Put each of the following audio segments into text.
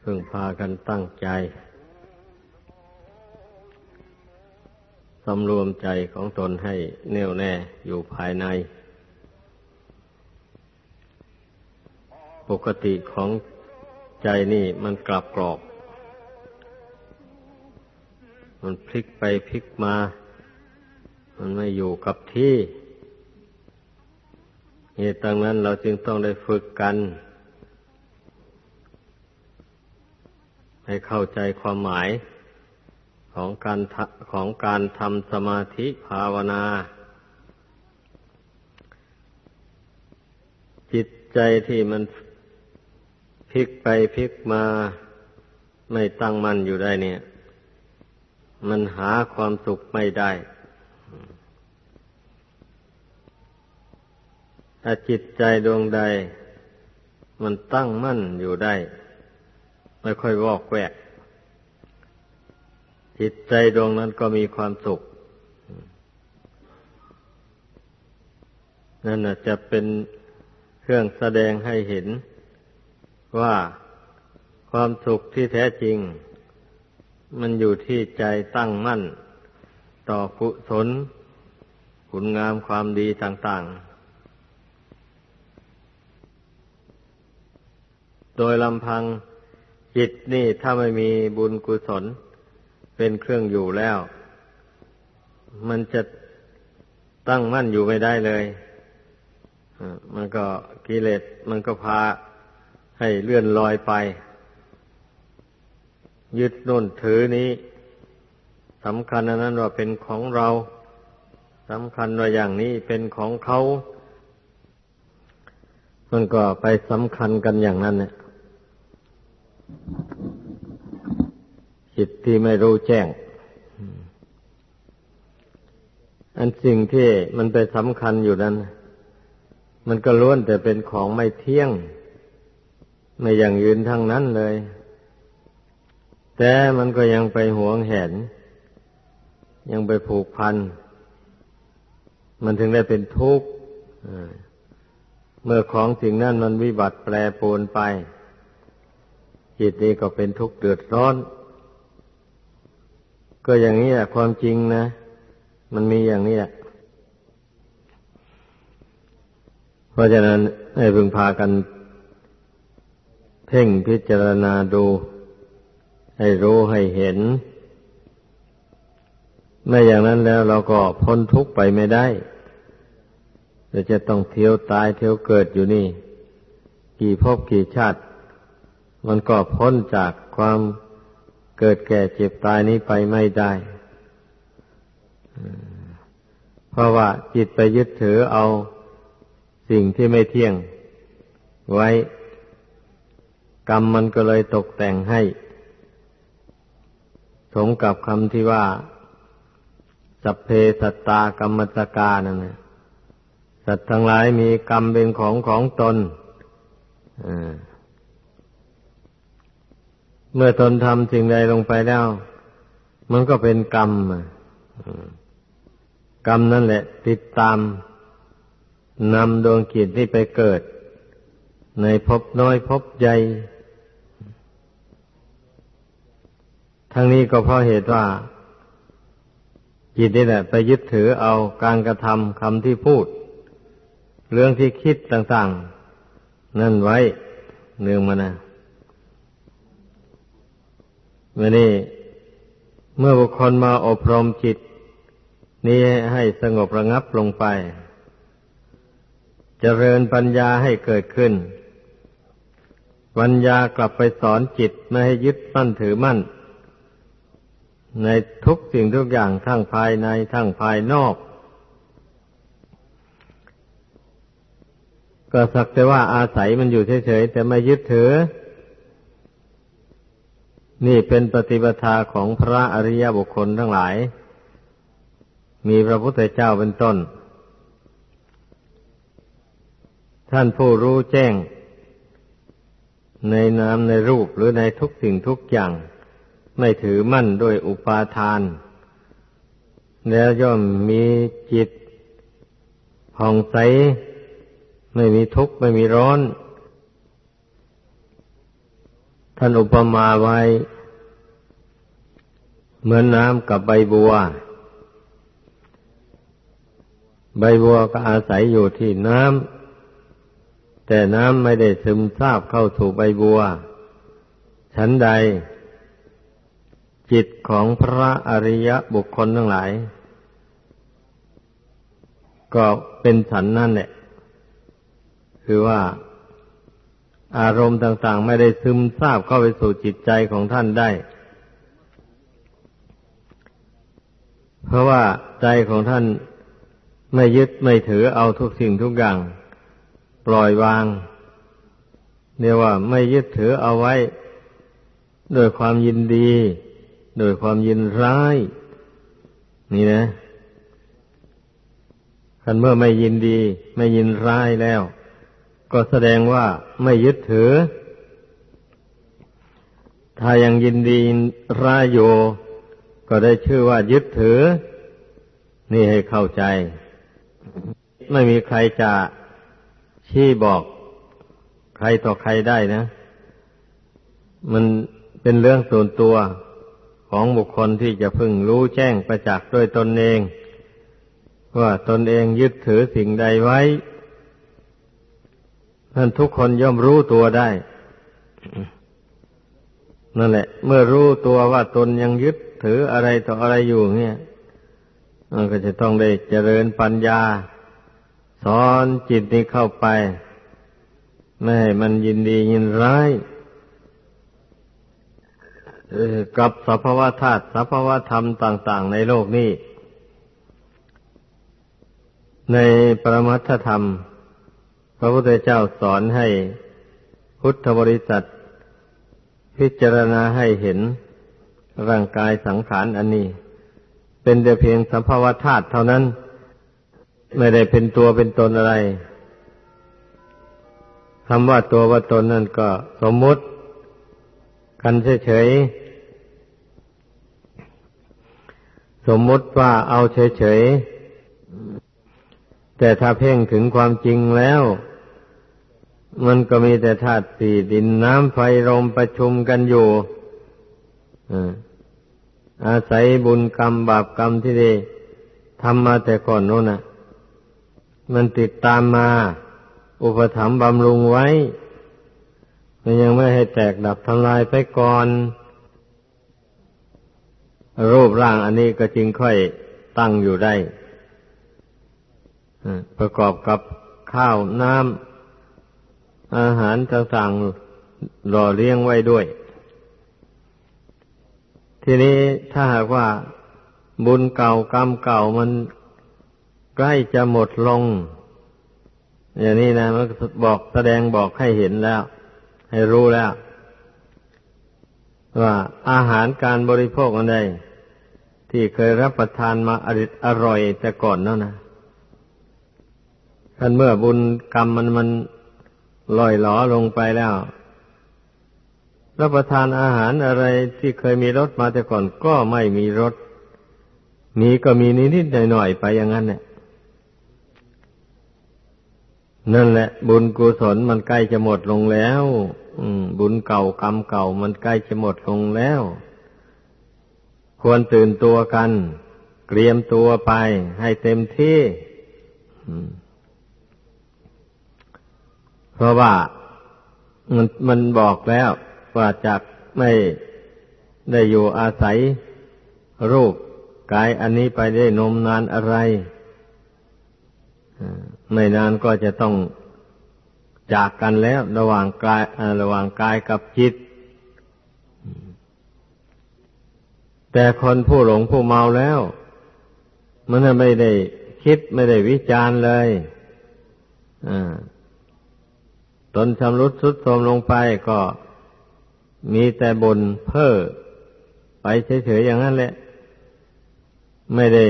เพิ่งพากันตั้งใจสำรวมใจของตนให้แน่วแน่อยู่ภายใน ปกติของใจนี่มันกลับกรอกมันพลิกไปพลิกมา มันไม่อยู่กับที่เหตุดังนั้นเราจึงต้องได้ฝึกกัน ให้เข้าใจความหมายของการของการทำสมาธิภาวนา จิตใจที่มันพลิกไปพลิกมาไม่ตั้งมั่นอยู่ได้เนี่ย มันหาความสุขไม่ได้ ถ้าจิตใจดวงใด มันตั้งมั่นอยู่ได้ ไม่ค่อยวอกแวก จิตใจดวงนั้นก็มีความสุข นั่นจะเป็นเครื่องแสดงให้เห็นว่าความสุขที่แท้จริง มันอยู่ที่ใจตั้งมั่น ต่อกุศลคุณงามความดีต่าง ๆ โดยลำพัง จิตนี่ถ้าไม่มีบุญกุศล เป็นเครื่องอยู่แล้ว มันจะตั้งมั่นอยู่ไม่ได้เลยมันก็กิเลสมันก็พาให้เลื่อนลอยไป ยึดน่นถือนี้สำคัญอันนั้นว่าเป็นของเราสำคัญว่าอย่างนี้เป็นของเขา มันก็ไปสำคัญกันอย่างนั้นเนี่ย จิตที่ไม่รู้แจ้ง อันสิ่งที่มันไปสำคัญอยู่นั้น มันก็ล้วนแต่เป็นของไม่เที่ยง ไม่อย่างยืนทั้งนั้นเลย แต่มันก็ยังไปหวงแหน ยังไปผูกพัน มันถึงได้เป็นทุกข์เมื่อของสิ่งนั้นมันวิบัติแปรปรวนไป จิตนี้ก็เป็นทุกข์เดือดร้อน ก็อย่างนี้แหละความจริงนะ มันมีอย่างนี้แหละเพราะฉะนั้นให้พึงพากัน เพ่งพิจารณาดู ให้รู้ให้เห็น ไม่อย่างนั้นแล้วเราก็พ้นทุกข์ไปไม่ได้เราจะต้องเที่ยวตายเที่ยวเกิดอยู่นี่ กี่ภพกี่ชาติ มันก็พ้นจากความเกิดแก่เจ็บตายนี้ไปไม่ได้ เพราะว่าจิตไปยึดถือเอาสิ่งที่ไม่เที่ยง ไว้ กรรมมันก็เลยตกแต่งให้ สมกับคำที่ว่า สัพเพสัตตากรรมตกานั่นนะสัตว์ทั้งหลายมีกรรมเป็นของของตนอ่า เมื่อตนทำสิ่งใดลงไปแล้ว มันก็เป็นกรรมกรรมนั่นแหละ ติดตามนำดวงกิจที่ไปเกิด ในภพน้อยภพใหญ่ทั้งนี้ก็เพราะเหตุว่า จิตนี่แหละ ไปยึดถือเอาการกระทำคำที่พูด เรื่องที่คิดต่าง ๆ นั่นไว้เนื่องมานะ เมื่อนี้เมื่อบุคคลมาอบรมจิต นี้ให้สงบระงับลงไปจเจริญปัญญาให้เกิดขึ้น ปัญญากลับไปสอนจิตไม่ให้ยึดมั่นถือมั่น ในทุกสิ่งทุกอย่างทั้งภายในทั้งภายนอก ก็สักแต่ว่าอาศัยมันอยู่เฉยๆแต่ไม่ยึดถือ นี่เป็นปฏิปทาของพระอริยบุคคลทั้งหลาย มีพระพุทธเจ้าเป็นต้น ท่านผู้รู้แจ้ง ในนามในรูปหรือในทุกสิ่งทุกอย่าง ไม่ถือมั่นด้วยอุปาทาน แล้วย่อมมีจิตผ่องใส ไม่มีทุกข์ ไม่มีร้อน ท่านอุปมาไว้ เหมือนน้ำกับใบบัว ใบบัวก็อาศัยอยู่ที่น้ำแต่น้ำไม่ได้ซึมซาบเข้าสู่ใบบัว ฉันใด จิตของพระอริยบุคคลทั้งหลาย ก็เป็นฉันนั่นแหละคือว่า อารมณ์ต่าง ๆ ไม่ได้ซึมซาบเข้าไปสู่จิตใจของท่านได้ เพราะว่าใจของท่านไม่ยึดไม่ถือเอาทุกสิ่งทุกอย่าง ปล่อยวางเรียกว่าไม่ยึดถือเอาไว้ โดยความยินดี โดยความยินร้าย นี่นะคันเมื่อไม่ยินดี ไม่ยินร้ายแล้ว ก็แสดงว่าไม่ยึดถือ ถ้ายังยินดีร้ายอยู่ก็ได้ชื่อว่ายึดถือ นี่ให้เข้าใจ ไม่มีใครจะชี้บอกใครต่อใครได้นะ มันเป็นเรื่องส่วนตัวของบุคคลที่จะพึงรู้แจ้งประจักษ์ด้วยตนเอง ว่าตนเองยึดถือสิ่งใดไว้ ท่นทุกคนย่อมรู้ตัวได้ นั่นแหละ เมื่อรู้ตัวว่าตนยังยึดถืออะไรต่ออะไรอยู่เนี่ยมันก็จะต้องได้เจริญปัญญา สอนจิตนี้เข้าไป ไม่ให้มันยินดียินร้ายกับสภาวะธาตุสภาวะธรรมต่าง ๆ ในโลกนี้ ในปรมัตถธรรม ระพุทธเจ้าสอนให้พุทธบริษัท พิจารณาให้เห็นร่างกายสังขารอันนี้ เป็นแต่เพียงสัมภาวธาตุเท่านั้น ไม่ได้เป็นตัวเป็นตนอะไรคำว่าตัวว่าตนนั่นก็สมมุติ กันเฉยๆสมมุติว่าเอาเฉยๆแต่ถ้าเพ่งถึงความจริงแล้ว มันก็มีแต่ธาตุสี่ดินน้ำไฟลมประชุมกันอยู่อาศัยบุญกรรมบาปกรรมที่ได้ทำมาแต่ก่อนโน้นน่ะ มันติดตามมา อุปถัมภ์บำรุงไว้ มันยังไม่ให้แตกดับทำลายไปก่อน รูปร่างอันนี้ก็จึงค่อยตั้งอยู่ได้ประกอบกับข้าวน้ำ อาหารต่างๆหล่อเลี้ยงไว้ด้วย ทีนี้ถ้าหากว่าบุญเก่ากรรมเก่ามันใกล้จะหมดลง อย่างนี้นะมันบอกแสดงบอกให้เห็นแล้ว ให้รู้แล้ว ว่าอาหารการบริโภคอันใดที่เคยรับประทานมาอริอร่อยแต่ก่อนนั่นนะท่านเมื่อบุญกรรมมันมัน ลอยหลอลงไปแล้วรับประทานอาหารอะไรที่เคยมีรสมาแต่ก่อนก็ไม่มีรสมีก็มีนิดๆหน่อยๆไปอย่างนั้นเนี่ยนั่นแหละ บุญกุศลมันใกล้จะหมดลงแล้ว อืบุญเก่ากรรมเก่ามันใกล้จะหมดลงแล้ว ควรตื่นตัวกัน เตรียมตัวไปให้เต็มที่ อืม ราะว่ามันมันบอกแล้วว่าจากไม่ได้อยู่อาศัยรูปกายอันนี้ไปได้นมนานอะไร ไม่นานก็จะต้องจากกันแล้ว ระหว่างกายระหว่างกายกับจิต แต่คนผู้หลงผู้เมาแล้ว มันไม่ได้คิดไม่ได้วิจารณ์เลย อ่า ตนชำรุดสุดโทรมลงไปก็มีแต่บนเพ้อไปเฉยๆอย่างนั้นแหละ ไม่ได้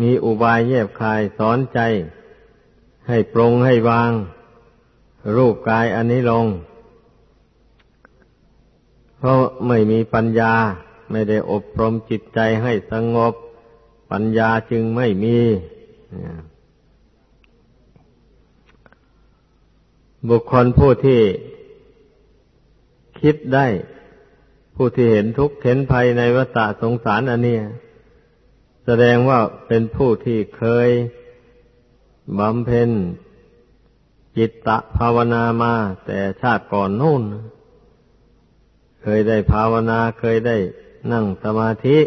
มีอุบายแยบคายสอนใจ ให้ปรงให้วาง รูปกายอันนี้ลง เพราะไม่มีปัญญา ไม่ได้อบรมจิตใจให้สงบ ปัญญาจึงไม่มี บุคคลผู้ที่คิดได้ ผู้ที่เห็นทุกข์เห็นภัยในวัฏสงสารอันนี้แสดงว่าเป็นผู้ที่เคยบำเพ็ญจิตตภาวนามา แต่ชาติก่อนนู่น เคยได้ภาวนาเคยได้นั่งสมาธิ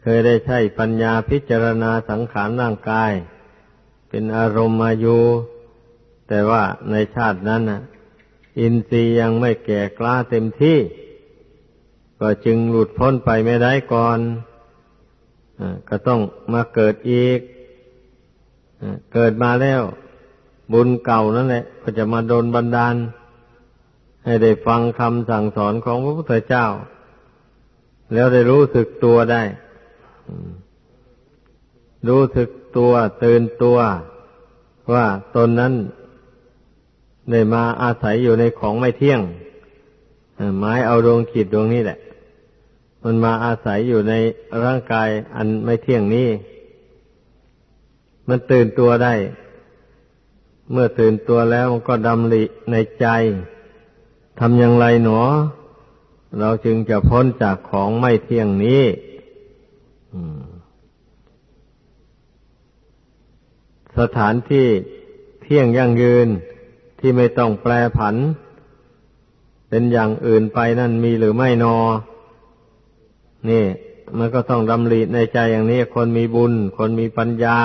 เคยได้ใช้ปัญญาพิจารณาสังขารร่างกาย เป็นอารมณ์มาอยู่ แต่ว่าในชาตินั้นน่ะอินทรีย์ยังไม่แก่กล้าเต็มที่ ก็จึงหลุดพ้นไปไม่ได้ก่อนก็ต้องมาเกิดอีกเกิดมาแล้ว บุญเก่านั่นแหละ ก็จะมาโดนบันดาล ให้ได้ฟังคำสั่งสอนของพระพุทธเจ้า แล้วได้รู้สึกตัวได้ รู้สึกตัวตื่นตัวว่าตนนั้น ได้มาอาศัยอยู่ในของไม่เที่ยงหมายเอาดวงขีดดวงนี้แหละ มันมาอาศัยอยู่ในร่างกายอันไม่เที่ยงนี้ มันตื่นตัวได้ เมื่อตื่นตัวแล้วมันก็ดำริในใจทำอย่างไรหนอ เราจึงจะพ้นจากของไม่เที่ยงนี้สถานที่เที่ยงยั่งยืน ที่ไม่ต้องแปรผัน เป็นอย่างอื่นไปนั่นมีหรือไม่นอ นี่ มันก็ต้องดำริในใจอย่างนี้ คนมีบุญ คนมีปัญญา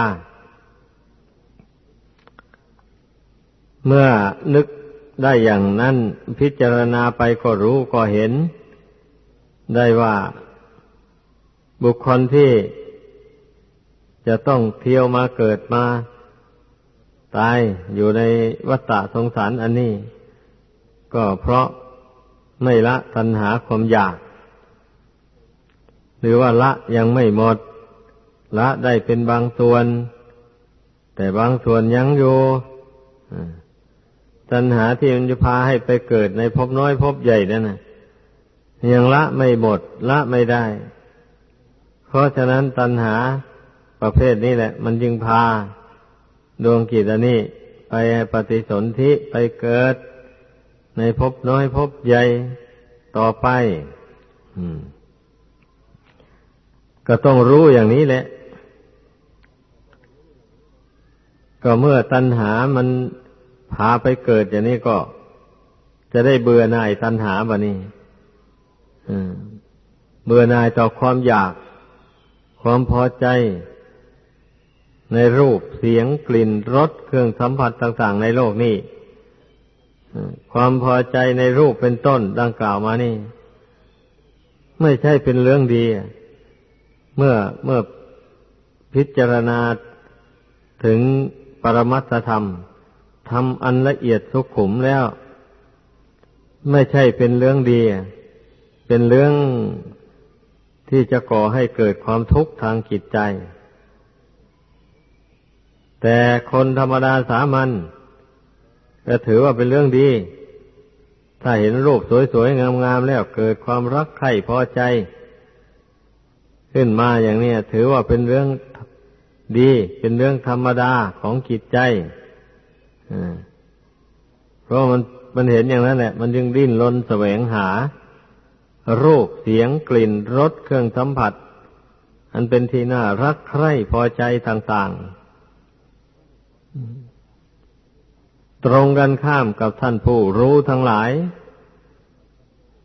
เมื่อนึกได้อย่างนั้นพิจารณาไปก็รู้ก็เห็น ได้ว่าบุคคลที่จะต้องเที่ยวมาเกิดมา ตายอยู่ในวัฏฏะสงสารอันนี้ ก็เพราะไม่ละตัณหาความอยาก หรือว่าละยังไม่หมด ละได้เป็นบางส่วน แต่บางส่วนยังอยู่ตัณหาที่มันจะพาให้ไปเกิดในภพน้อยภพใหญ่นั่นนะยังละไม่หมด ละไม่ได้ เพราะฉะนั้นตัณหาประเภทนี้แหละ มันจึงพา ดวงกิจอันนี้ไปปฏิสนธิไปเกิด ในภพน้อยภพใหญ่ต่อไปอก็ต้องรู้อย่างนี้แหละ ก็เมื่อตัณหามันพาไปเกิดอย่างนี้ก็ จะได้เบื่อหน่ายตัณหาบะนี้เบื่อหน่ายต่อความอยาก ความพอใจ ในรูปเสียงกลิ่นรสเครื่องสัมผัสต่าง ๆ ในโลกนี้ความพอใจในรูปเป็นต้นดังกล่าวมานี่ ไม่ใช่เป็นเรื่องดี เมื่อเมื่อพิจารณาถึงปรมัตธรรมทำอันละเอียดสุขุมแล้ว ไม่ใช่เป็นเรื่องดี เป็นเรื่องที่จะก่อให้เกิดความทุกข์ทางจิตใจ แต่คนธรรมดาสามัญก็ถือว่าเป็นเรื่องดี ถ้าเห็นรูปสวยๆ งามๆ แล้วเกิดความรักใคร่พอใจ ขึ้นมาอย่างนี้ถือว่าเป็นเรื่องดี เป็นเรื่องธรรมดาของจิตใจเพราะมันมันเห็นอย่างนั้นแหละ มันจึงดิ้นรนแสวงหา รูปเสียงกลิ่นรสเครื่องสัมผัส อันเป็นที่น่ารักใคร่พอใจต่าง ๆ ตรงกันข้ามกับท่านผู้รู้ทั้งหลาย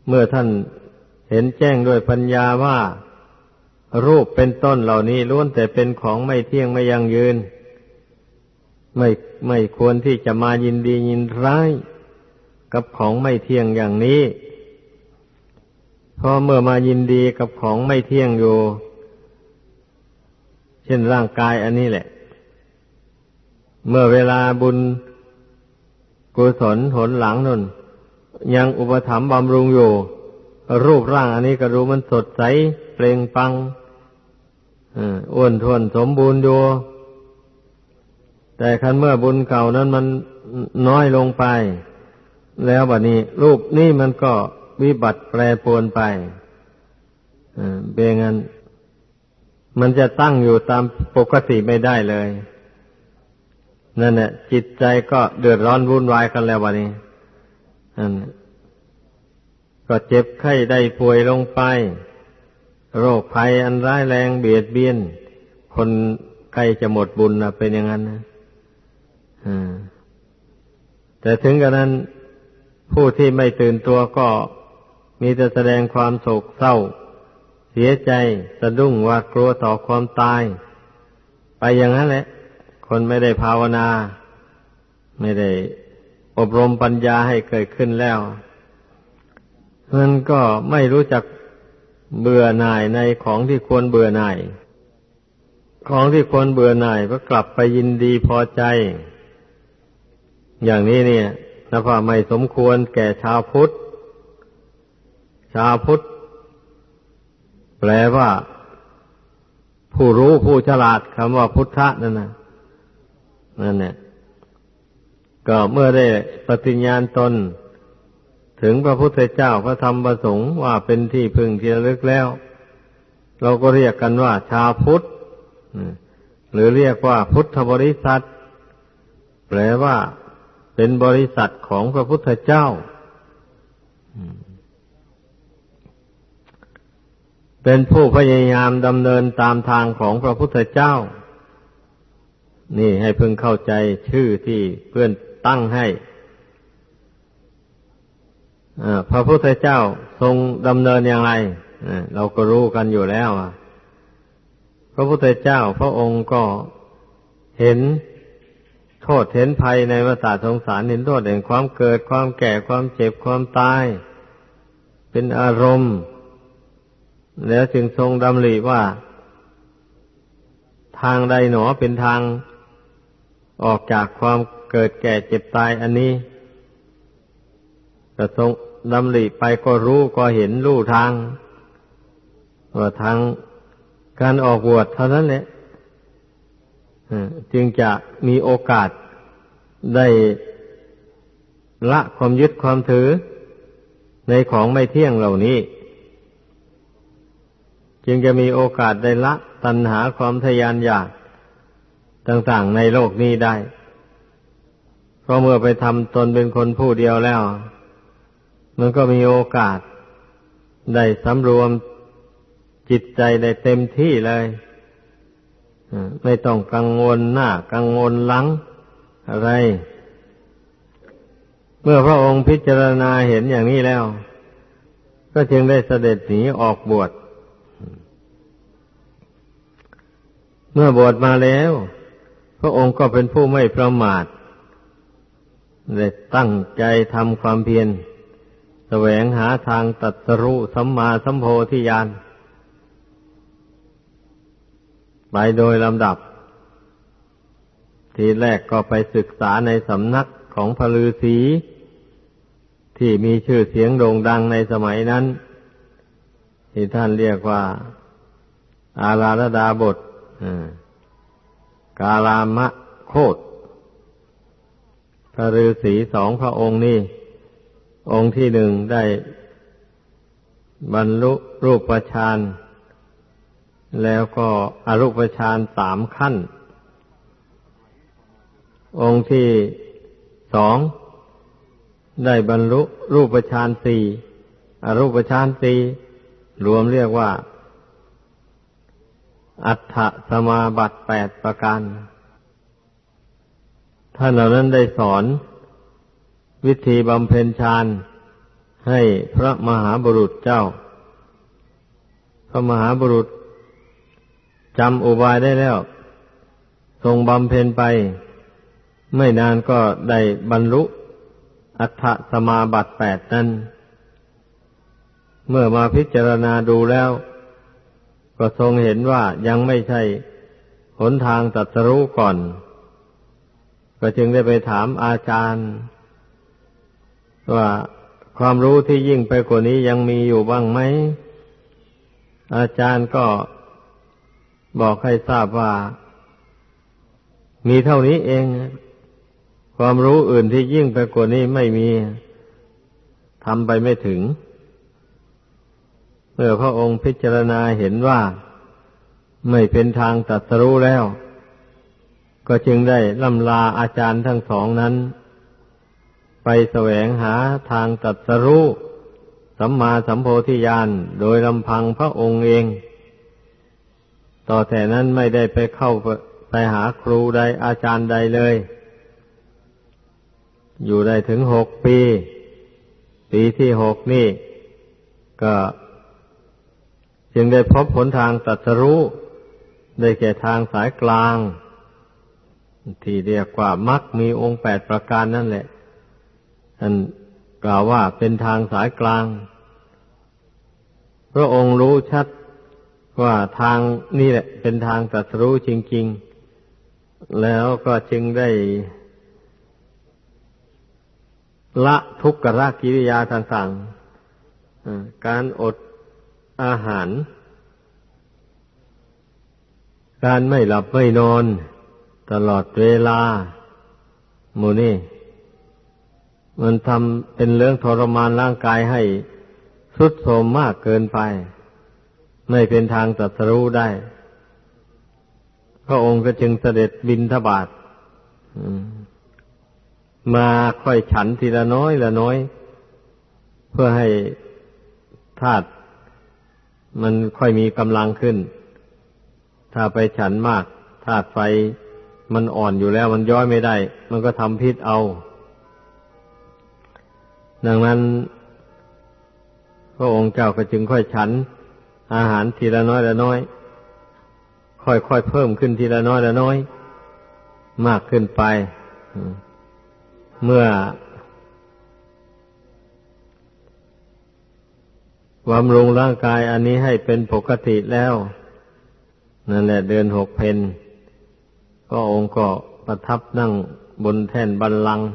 เมื่อท่านเห็นแจ้งด้วยปัญญาว่า รูปเป็นต้นเหล่านี้ล้วนแต่เป็นของไม่เที่ยงไม่ยั่งยืน ไม่ไม่ควรที่จะมายินดียินร้าย กับของไม่เที่ยงอย่างนี้พราะเมื่อมายินดีกับของไม่เที่ยงอยู่ เช่นร่างกายอันนี้แหละ เมื่อเวลาบุญกุศลหนหลังนนยังอุปถัมภ์บำรุงอยู่ รูปร่างอันนี้ก็รู้มันสดใสเปล่งปังอ้วนทวนสมบูรณ์อยู่ แต่คันเมื่อบุญเก่านั้นมันน้อยลงไป แล้วบัดนี้ รูปนี่มันก็วิบัติแปรปรวนไปเบงันมันจะตั้งอยู่ตามปกติไม่ได้เลย นั่นแหละจิตใจก็เดือดร้อนวุ่นวายกันแล้ววันนี้ก็เจ็บไข้ได้ป่วยลงไป โรคภัยอันร้ายแรงเบียดเบียน คนใกล้จะหมดบุญนะเป็นอย่างนั้นนะแต่ถึงกระนั้น ผู้ที่ไม่ตื่นตัวก็มีแต่แสดงความโศกเศร้า เสียใจสะดุ้งหวาดกลัวต่อความตาย ไปอย่างนั้นแหละ คนไม่ได้ภาวนา ไม่ได้อบรมปัญญาให้เกิดขึ้นแล้วมันก็ไม่รู้จักเบื่อหน่ายในของที่ควรเบื่อหน่าย ของที่ควรเบื่อหน่ายก็กลับไปยินดีพอใจ อย่างนี้เนี่ยนับว่าไม่สมควรแก่ชาวพุทธ ชาวพุทธ แปลว่า ผู้รู้ผู้ฉลาดคำว่าพุทธะนั่นนะ นั่นเนี่ยก็เมื่อได้ปฏิญญาณตน ถึงพระพุทธเจ้าพระธรรมประสงค์ว่าเป็นที่พึ่งที่ระลึกแล้ว เราก็เรียกกันว่า ชาวพุทธหรือเรียกว่าพุทธบริษัท แปลว่าเป็นบริษัทของพระพุทธเจ้า เป็นผู้พยายามดำเนินตามทางของพระพุทธเจ้า นี่ให้เพึงเข้าใจชื่อที่เพื่อนตั้งให้พระพุทธเจ้าทรงดำเนินอย่างไรเราก็รู้กันอยู่แล้วพระพุทธเจ้าพระองค์ก็เห็นโทษเห็นภัยในวัฏสงสารเห็นโทษแห่งความเกิดความแก่ความเจ็บความตาย เป็นอารมณ์ แล้วจึงทรงดำริว่า ทางใดหนอเป็นทาง ออกจากความเกิดแก่เจ็บตายอันนี้ก็ทรงดำริไปก็รู้ก็เห็นรู้ทางว่าทางการออกบวชเท่านั้นแหละจึงจะมีโอกาสได้ละความยึดความถือในของไม่เที่ยงเหล่านี้ จึงจะมีโอกาสได้ละตัณหาความทยานอยาก ต่างๆในโลกนี้ได้ เพราะเมื่อไปทำตนเป็นคนผู้เดียวแล้ว มันก็มีโอกาส ได้สำรวมจิตใจได้เต็มที่เลยไม่ต้องกังวลหน้า กังวลหลังอะไร เมื่อพระองค์พิจารณาเห็นอย่างนี้แล้ว ก็จึงได้เสด็จหนีออกบวช เมื่อบวชมาแล้ว ระองค์ก็เป็นผู้ไม่ประมาทได้ตั้งใจทำความเพียรแสวงหาทางตัดสรุสัมมาสัมโพธิญาณไปโดยลำดับ ทีแรกก็ไปศึกษาในสำนักของพระฤาษีที่มีชื่อเสียงโด่งดังในสมัยนั้น ที่ท่านเรียกว่า อาราธดาบท กาลามะโคตพระฤาษีสองพระองค์นี่ องค์ที่หนึ่งได้ บรรลุรูปฌานแล้วก็อรูปฌานสามขั้น องค์ที่สองได้บรรลุรูปฌานสี่อรูปฌานสี่รวมเรียกว่า อัฏฐสมาบัติแปดประการ ท่านเหล่านั้นได้สอน วิธีบำเพ็ญฌานให้พระมหาบุรุษเจ้า พระมหาบุรุษจำอุบายได้แล้ว ทรงบำเพ็ญไป ไม่นานก็ได้บรรลุ อัฏฐสมาบัติแปดนั้น เมื่อมาพิจารณาดูแล้ว ก็ทรงเห็นว่ายังไม่ใช่หนทางตัดสรู้ก่อน ก็จึงได้ไปถามอาจารย์ ว่าความรู้ที่ยิ่งไปกว่านี้ยังมีอยู่บ้างไหม อาจารย์ก็บอกให้ทราบว่า มีเท่านี้เอง ความรู้อื่นที่ยิ่งไปกว่านี้ไม่มีทำไปไม่ถึง เมื่อพระองค์พิจารณาเห็นว่าไม่เป็นทางตัดสรู้แล้ว ก็จึงได้ล่ำลาอาจารย์ทั้งสองนั้น ไปแสวงหาทางตัดสรู้สัมมาสัมโพธิญาณโดยลำพังพระองค์เอง ต่อแต่นั้นไม่ได้ไปเข้าไปหาครูใดอาจารย์ใดเลย อยู่ได้ถึงหกปี ปีที่หกนี่ ก็ จึงได้พบผลทางตัสรู้ได้แก่ทางสายกลาง ที่เรียกว่ามักมีองค์แปดประการนั่นแหละท่านกล่าวว่าเป็นทางสายกลาง พระองค์รู้ชัดว่าทางนี่แหละ เป็นทางตัดรู้จริง ๆ แล้วก็จึงได้ละทุกขรกิริยาต่างๆการอด อาหาร การไม่หลับไม่นอน ตลอดเวลาโมนี่มันทำเป็นเรื่องทรมานร่างกายให้สุดโทมมากเกินไป ไม่เป็นทางตัดสู้ได้ พระองค์ก็จึงเสด็จบินทบาทมาค่อยฉันทีละน้อยละน้อย เพื่อให้ธาตุ มันค่อยมีกำลังขึ้น ถ้าไปฉันมากธาตุไฟมันอ่อนอยู่แล้วมันย้อยไม่ได้ มันก็ทำพิษเอา ดังนั้น พระองค์เจ้าก็จึงค่อยฉัน อาหารทีละน้อยละน้อย ค่อยๆเพิ่มขึ้นทีละน้อยละน้อย มากขึ้นไป เมื่อ บำรุงร่างกายอันนี้ให้เป็นปกติแล้ว นั่นแหละเดือนหกเพนก็องค์ก็ประทับนั่งบนแท่นบัลลังก์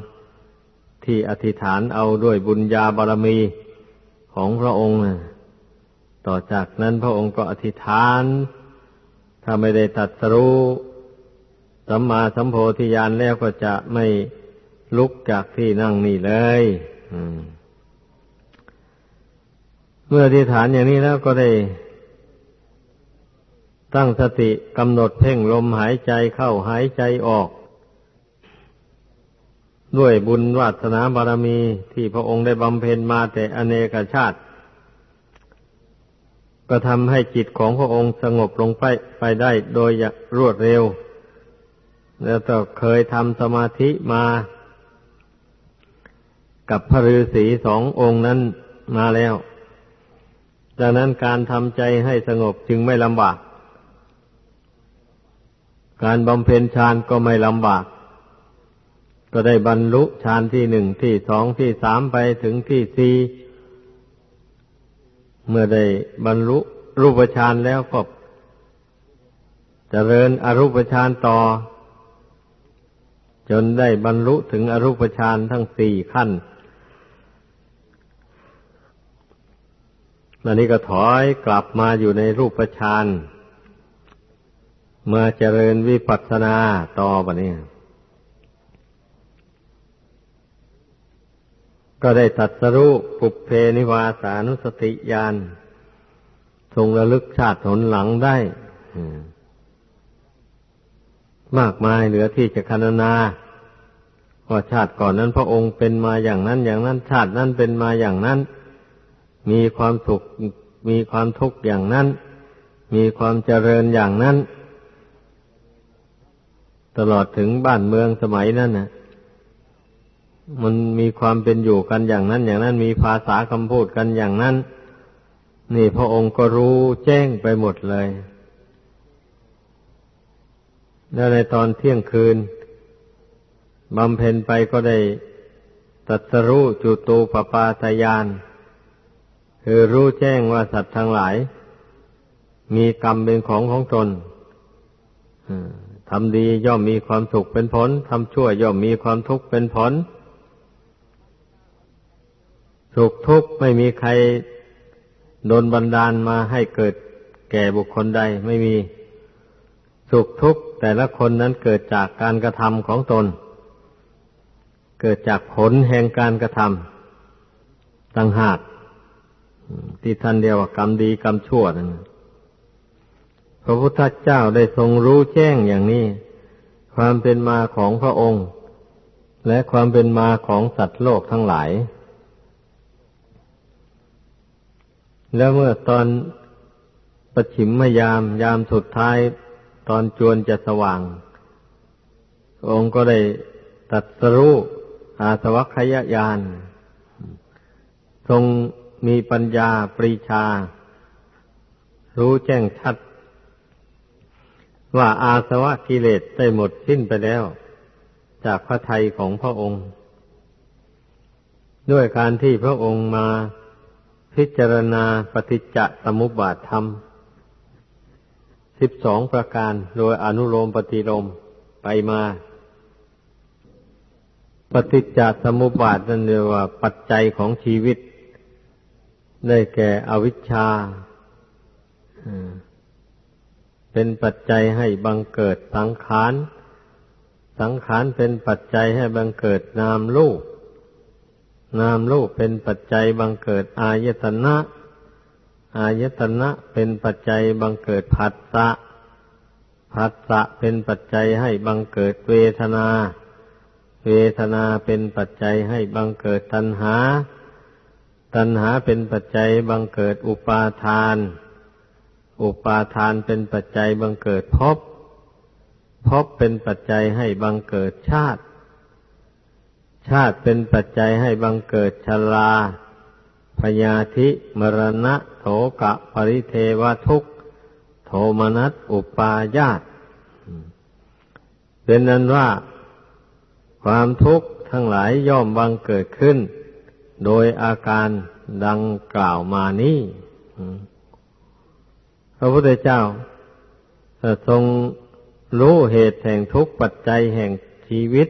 ที่อธิษฐานเอาด้วยบุญญาบารมีของพระองค์ ต่อจากนั้นพระองค์ก็อธิษฐาน ถ้าไม่ได้ตัดสรู้สัมมาสัมโพธิญาณแล้วก็จะไม่ลุกจากที่นั่งนี่เลย เมื่ออธิษฐานอย่างนี้แล้วก็ได้ ตั้งสติกำหนดเพ่งลมหายใจเข้าหายใจออก ด้วยบุญวาสนาบารมีที่พระองค์ได้บำเพ็ญมาแต่อเนกชาติ ก็ทำให้จิตของพระองค์สงบลงไปไปได้โดยรวดเร็ว แล้วก็เคยทำสมาธิมา กับพระฤาษีสององค์นั้นมาแล้ว ดังนั้นการทำใจให้สงบจึงไม่ลำบาก การบำเพ็ญฌานก็ไม่ลำบาก ก็ได้บรรลุฌานที่หนึ่งที่สองที่สามไปถึงที่สี่เมื่อได้บรรลุรูปฌานแล้วก็จเจริญอรูปฌานต่อ จนได้บรรลุถึงอรูปฌานทั้งสี่ขั้น อันนี้ก็ถอยกลับมาอยู่ในรูปฌานมาเจริญวิปัสสนาต่อไปนี้ก็ได้ตัดสรุปุเพนิวาสานุสติญาณทรงระลึกชาติหนหลังได้มากมายเหลือที่จะคณนาว่าชาติก่อนนั้นพระองค์เป็นมาอย่างนั้น อย่างนั้น ชาตินั้นเป็นมาอย่างนั้น มีความสุข มีความทุกข์อย่างนั้น มีความเจริญอย่างนั้น ตลอดถึงบ้านเมืองสมัยนั้นนะมันมีความเป็นอยู่กันอย่างนั้น อย่างนั้น มีภาษาคำพูดกันอย่างนั้น นี่พระองค์ก็รู้แจ้งไปหมดเลย แล้วในตอนเที่ยงคืนบำเพ็ญไปก็ได้ตัดสรู้จุตูปปาตยาน คือรู้แจ้งว่าสัตว์ทั้งหลาย มีกรรมเป็นของของตนทำดีย่อมมีความสุขเป็นผลทำชั่วย่อมมีความทุกข์เป็นผล สุขทุกข์ไม่มีใครโดนบันดาลมาให้เกิดแก่บุคคลใดไม่มีสุขทุกข์แต่ละคนนั้นเกิดจากการกระทำของตน เกิดจากผลแห่งการกระทำต่างหาก ที่ท่านเดียวว่ากรรมดีกรรมชั่วนั่นพระพุทธเจ้าได้ทรงรู้แจ้งอย่างนี้ ความเป็นมาของพระองค์ และความเป็นมาของสัตว์โลกทั้งหลาย แล้วเมื่อตอนประชิมมยามยามสุดท้ายตอนจวนจะสว่าง องค์ก็ได้ตัดสรู้อาสวัคยญาณทรง มีปัญญาปรีชา รู้แจ้งชัด ว่าอาสวะกิเลสได้หมดสิ้นไปแล้ว จากพระทัยของพระองค์ ด้วยการที่พระองค์มาพิจารณาปฏิจจสมุปบาทธรรมสิบสองประการโดยอนุโลมปฏิโลมไปมา ปฏิจจสมุปบาทนั่นเรียกว่าปัจจัยของชีวิต ได้แก่อวิชชาเป็นปัจจัยให้บังเกิดสังขาร สังขารเป็นปัจจัยให้บังเกิดนามรูปนามรูปเป็นปัจจัยบังเกิดอายตนะ อายตนะเป็นปัจจัยบังเกิดผัสสะ ผัสสะเป็นปัจจัยให้บังเกิดเวทนา เวทนาเป็นปัจจัยให้บังเกิดตัณหา ตัณหาเป็นปัจจัยบังเกิดอุปาทาน อุปาทานเป็นปัจจัยบังเกิดภพ ภพเป็นปัจจัยให้บังเกิดชาติ ชาติเป็นปัจจัยให้บังเกิดชราพยาธิ มรณะ โถกะ ปริเทวทุกโทมนัส อุปาญาต เป็นนั้นว่า ความทุกข์ทั้งหลายย่อมบังเกิดขึ้น โดยอาการดังกล่าวมานี้พระพุทธเจ้าทรงรู้เหตุแห่งทุกข์ปัจจัยแห่งชีวิต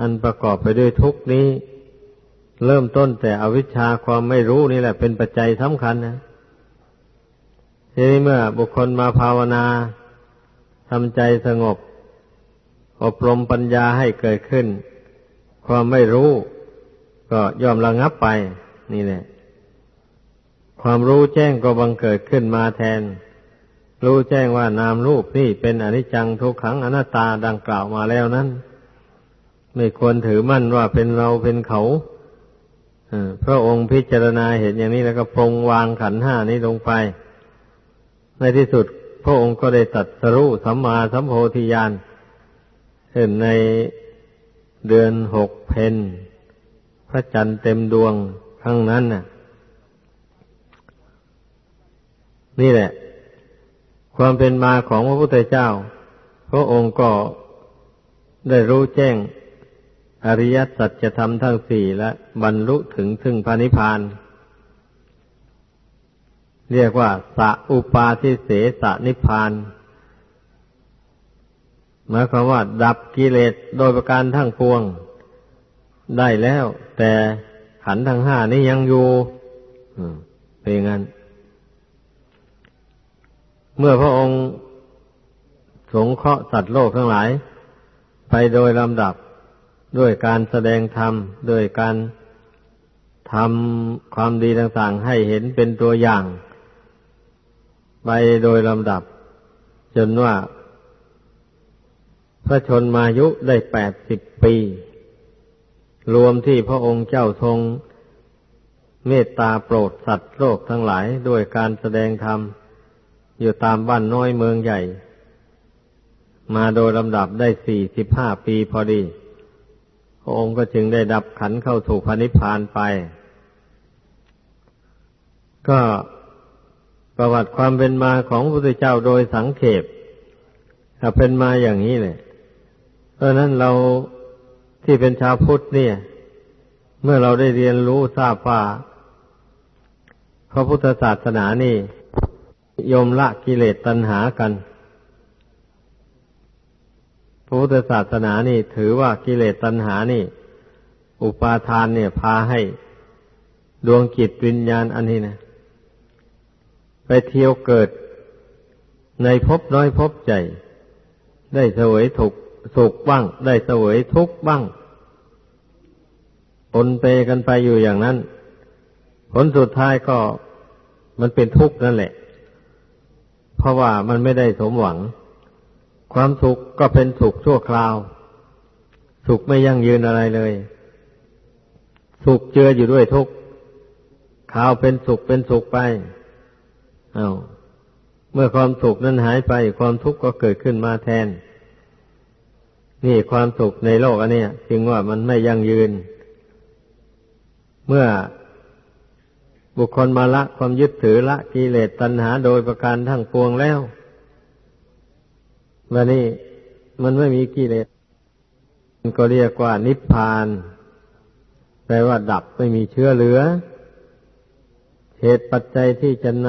อันประกอบไปด้วยทุกข์นี้ เริ่มต้นแต่อวิชชาความไม่รู้นี่แหละ เป็นปัจจัยสำคัญนะทีนี้เมื่อบุคคลมาภาวนาทำใจสงบ อบรมปัญญาให้เกิดขึ้น ความไม่รู้ ก็ยอมระงับไป นี่แหละ ความรู้แจ้งก็บังเกิดขึ้นมาแทน รู้แจ้งว่านามรูปนี่เป็นอนิจจังทุกขังอนัตตาดังกล่าวมาแล้วนั้น ไม่ควรถือมั่นว่าเป็นเราเป็นเขาพระองค์พิจารณาเห็นอย่างนี้แล้วก็ปรงวางขันห้านี้ลงไป ในที่สุดพระองค์ก็ได้ตัดสรู้สัมมาสัมโพธิญาณเห็นในเดือนหกเพน พระจันทร์เต็มดวงครั้งนั้นน่ะ นี่แหละ ความเป็นมาของพระพุทธเจ้า พระองค์ก็ได้รู้แจ้ง อริยสัจธรรมทั้งสี่และบรรลุถึงถึงพระนิพพาน เรียกว่าสัอุปาทิเสสนิพพานหมายความว่า ดับกิเลสโดยประการทั้งปวง ได้แล้ว แต่ขันทั้งห้านี้ยังอยู่เป็นงั้น เมื่อพระองค์สงเคราะห์สัตว์โลกทั้งหลาย ไปโดยลำดับด้วยการแสดงธรรมด้วยการทำความดีต่าง ๆ ให้เห็นเป็นตัวอย่าง ไปโดยลำดับ จนว่า พระชนมายุได้แปดสิบปี รวมที่พระองค์เจ้าทรงเมตตาโปรดสัตว์โลกทั้งหลายด้วยการแสดงธรรม อยู่ตามบ้านน้อยเมืองใหญ่ มาโดยลำดับได้สี่สิบห้าปีพอดี พระองค์ก็จึงได้ดับขันเข้าถูกพระนิพพานไป ก็ประวัติความเป็นมาของพระพุทธเจ้าโดยสังเขปถ้าเป็นมาอย่างนี้เลยเพราะนั้นเรา ที่เป็นชาวพุทธเนี่ย เมื่อเราได้เรียนรู้ทราบว่าพระพุทธศาสนานี่ยมละกิเลสตัณหากัน พระพุทธศาสนานี่ ถือว่ากิเลสตัณหานี่ อุปาทานเนี่ย พาให้ดวงจิตวิญญาณอันนี้นะไปเที่ยวเกิดในภพน้อยภพใหญ่ได้เสวยถูก สุขบ้าง ได้เสวยทุกข์บ้างปนเปกันไปอยู่อย่างนั้น ผลสุดท้ายก็มันเป็นทุกข์นั่นแหละ เพราะว่ามันไม่ได้สมหวัง ความสุขก็เป็นสุขชั่วคราว สุขไม่ยั่งยืนอะไรเลย สุขเจืออยู่ด้วยทุกข์ข่าวเป็นสุขเป็นสุขไปอา้าวเมื่อความสุขนั้นหายไป ความทุกข์ก็เกิดขึ้นมาแทน นี่ความสุขในโลกอันนี้จึงว่ามันไม่ยั่งยืน เมื่อบุคคลมาละความยึดถือละกิเลสตัณหาโดยประการทั้งปวงแล้ววันนี้มันไม่มีกิเลสมันก็เรียกว่านิพพานแปลว่าดับไม่มีเชื้อเหลือ เหตุปัจจัยที่จะน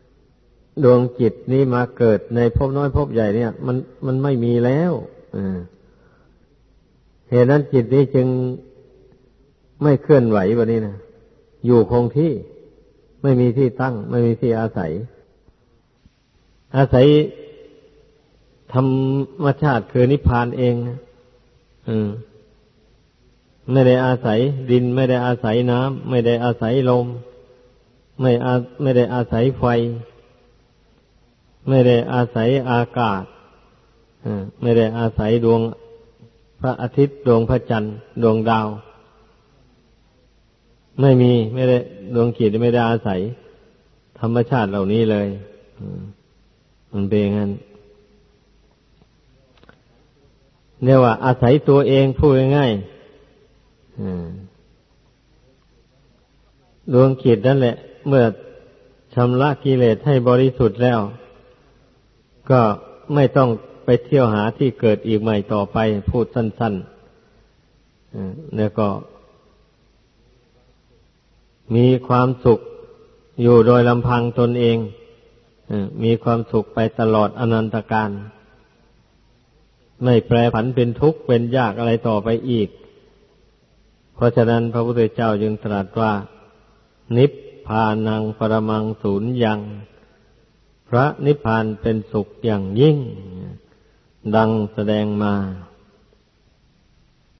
ำดวงจิตนี้มาเกิดในภพน้อยภพใหญ่เนี่ย มันมันไม่มีแล้ว เหตุนั้นจิตนี้จึงไม่เคลื่อนไหวแบบนี้นะอยู่คงที่ไม่มีที่ตั้ง ไม่มีที่อาศัย อาศัยธรรมชาติคือนิพพานเองอืมไม่ได้อาศัยดิน ไม่ได้อาศัยน้ำไม่ได้อาศัยลม ไม่อาไม่ได้อาศัยไฟ ไม่ได้อาศัยอากาศ ไม่ได้อาศัยดวงพระอาทิตย์ดวงพระจันทร์ดวงดาว ไม่มีไม่ได้ดวงขีดไม่ได้อาศัย ธรรมชาติเหล่านี้เลยมันเป็นงั้นเนี่ยว่าอาศัยตัวเองพูดง่ายๆดวงขีดนั่นแหละ เมื่อชำระกิเลสให้บริสุทธิ์แล้ว ก็ไม่ต้อง ไปเที่ยวหาที่เกิดอีกใหม่ต่อไป พูดสั้นๆแล้วก็ มีความสุขอยู่โดยลำพังตนเองมีความสุขไปตลอดอนันตการ ไม่แปรผันเป็นทุกข์เป็นยากอะไรต่อไปอีก เพราะฉะนั้นพระพุทธเจ้าจึงตรัสว่า นิพพานังปรมังศูนย์ยัง พระนิพพานเป็นสุขอย่างยิ่ง ดังแสดงมา